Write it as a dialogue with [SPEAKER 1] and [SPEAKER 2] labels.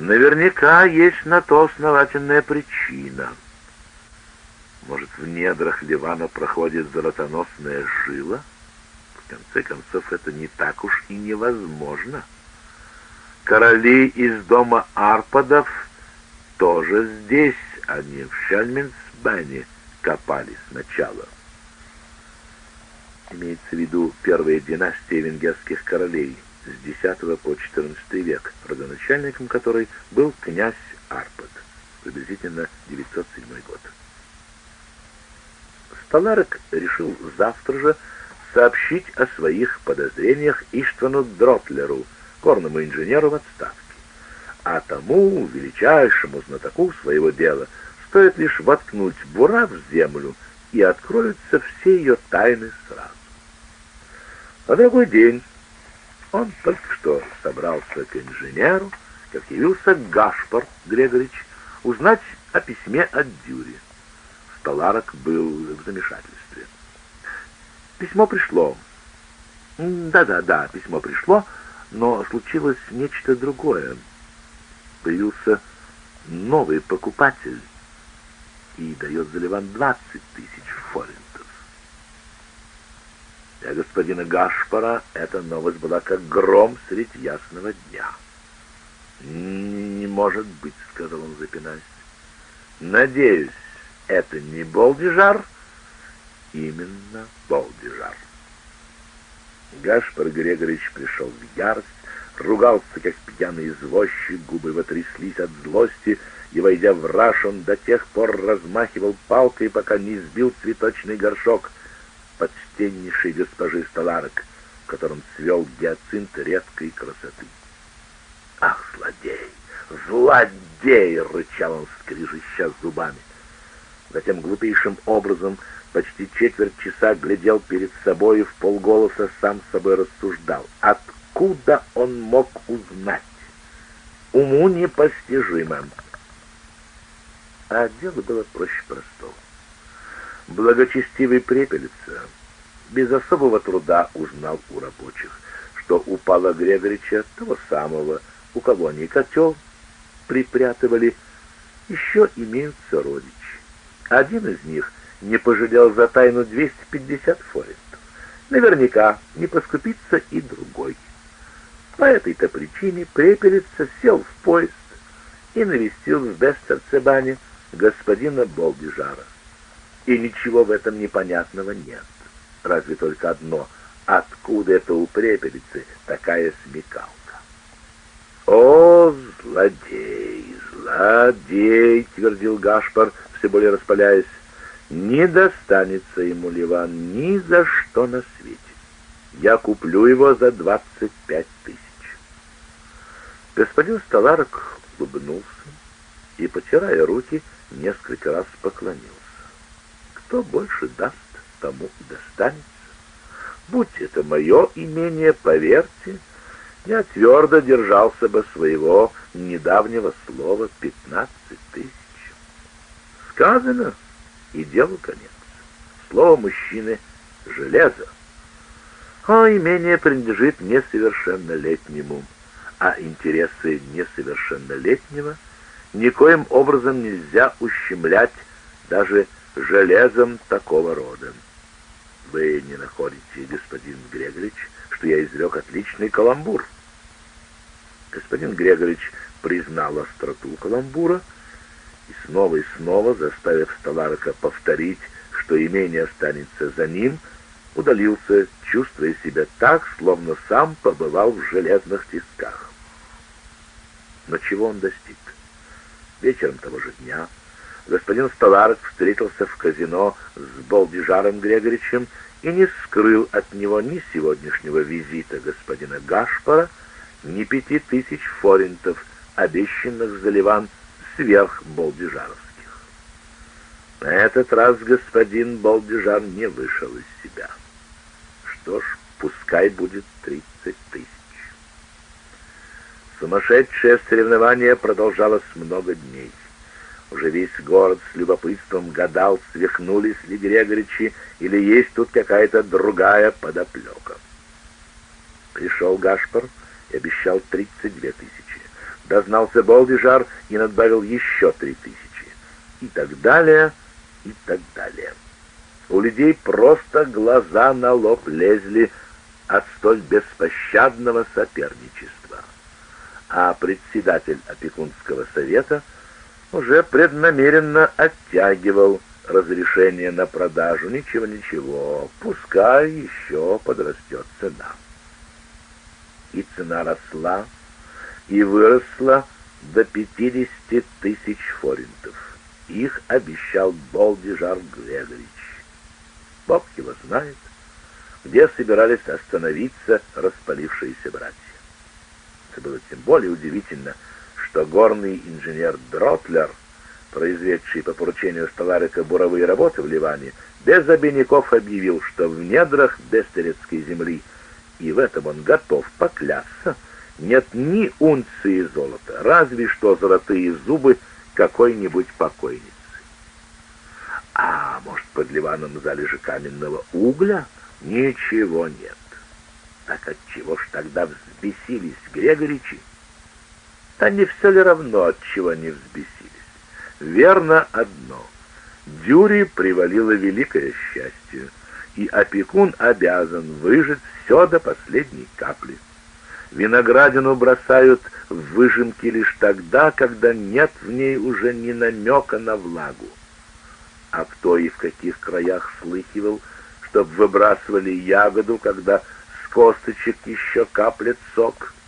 [SPEAKER 1] Наверняка есть на то основательная причина. Может, в недрах Ливана проходит золотоносная жила? В конце концов, это не так уж и невозможно. Короли из дома Арпадов тоже здесь, а не в Шельминсбене, копали сначала. Имеется в виду первая династия венгерских королей с X по XIV век, родоначальником которой был князь Арпад, приблизительно 907 год. Столарок решил завтра же сообщить о своих подозрениях Иштвану Дротлеру, горному инженеру в отставке. А тому, величайшему знатоку своего дела, стоит лишь воткнуть бура в землю, и откроются все ее тайны сразу. На другой день он только что собрался к инженеру, как явился Гашпар Грегорич, узнать о письме от Дюри. Столарок был в замешательстве. Письмо пришло. Да-да-да, письмо пришло, но случилось нечто другое. Появился новый покупатель и дает за Ливан 20 тысяч форинтов. Для господина Гашпара эта новость была как гром средь ясного дня. «Не может быть», — сказал он, запинаясь. «Надеюсь, это не Болдижар?» «Именно Болдижар». Гашпар Грегорич пришел в ярость, ругался, как пьяный извозчик, губы его от злости, и, войдя в раж, он до тех пор размахивал палкой, пока не сбил цветочный горшок почтеннейшей госпожи Столарок, в котором цвел гиацинт редкой красоты. «Ах, злодей! Злодей!» — рычал он, скрижища зубами. Затем глупейшим образом почти четверть часа глядел перед собой и в полголоса сам с собой рассуждал. Откуда он мог узнать? Уму непостижимо. А дело было проще простого. Благочестивый препелица без особого труда узнал у рабочих, что у Павла Грегорича, того самого, у кого они котел припрятывали, еще имеются родичи. Один из них не пожалел за тайну 250 форинтов. Наверняка не поскупится и другой. По этой-то причине препелица сел в поезд и навестил в Бестерцебане господина Болдижара. И ничего в этом непонятного нет. Разве только одно — откуда это у препелицы такая смекалка? «О, злодей, злодей!» — твердил Гашпар, все более распаляясь. «Не достанется ему Ливан ни за что на свете. Я куплю его за двадцать пять тысяч». Господин Столарок улыбнулся и, потирая руки, несколько раз поклонился. Кто больше даст, тому и достанется. Будь это мое имение, поверьте, я твердо держался бы своего недавнего слова пятнадцать тысяч. Сказано, и делу конец. Слово мужчины — железо. А имение принадлежит несовершеннолетнему, а интересы несовершеннолетнего — никоим образом нельзя ущемлять даже железом такого рода. Вы не находите, господин Грегорич, что я изрек отличный каламбур? Господин Грегорич признал остроту каламбура и снова и снова, заставив Столарока повторить, что имение останется за ним, удалился, чувствуя себя так, словно сам побывал в железных тисках. Но чего он достиг? Вечером того же дня господин Столарок встретился в казино с Болдижаром Грегоричем и не скрыл от него ни сегодняшнего визита господина Гашпара, ни пяти тысяч форинтов, обещанных за Ливан сверх Болдижаровских. На этот раз господин Болдижар не вышел из себя. Что ж, пускай будет тридцать тысяч. Сумасшедшее соревнование продолжалось много дней. Уже весь город с любопытством гадал, свихнулись ли Грегоричи, или есть тут какая-то другая подоплека. Пришел Гашпар и обещал 32 тысячи. дознался Болдижар и надбавил еще три тысячи. И так далее, и так далее. У людей просто глаза на лоб лезли от столь беспощадного соперничества. А председатель опекунского совета уже преднамеренно оттягивал разрешение на продажу. Ничего, ничего, пускай еще подрастет цена. И цена росла, и выросла до 50 тысяч форинтов. Их обещал Болдижар Грегорич. Бог его знает, где собирались остановиться распалившиеся братья. Это было тем более удивительно, что горный инженер Дротлер, произведший по поручению Столарика буровые работы в Ливане, без обиняков объявил, что в недрах Бестерецкой земли, и в этом он готов поклясться, нет ни унции золота, разве что золотые зубы какой-нибудь покойницы. А может, под Ливаном залежи каменного угля? Ничего нет. Так отчего ж тогда взбесились Грегоричи? Да не все ли равно, от чего они взбесились? Верно одно. Дюри привалило великое счастье, и опекун обязан выжить все до последней капли. Виноградину бросают в выжимки лишь тогда, когда нет в ней уже ни намека на влагу. А кто и в каких краях слыхивал, чтоб выбрасывали ягоду, когда с косточек еще каплет сок —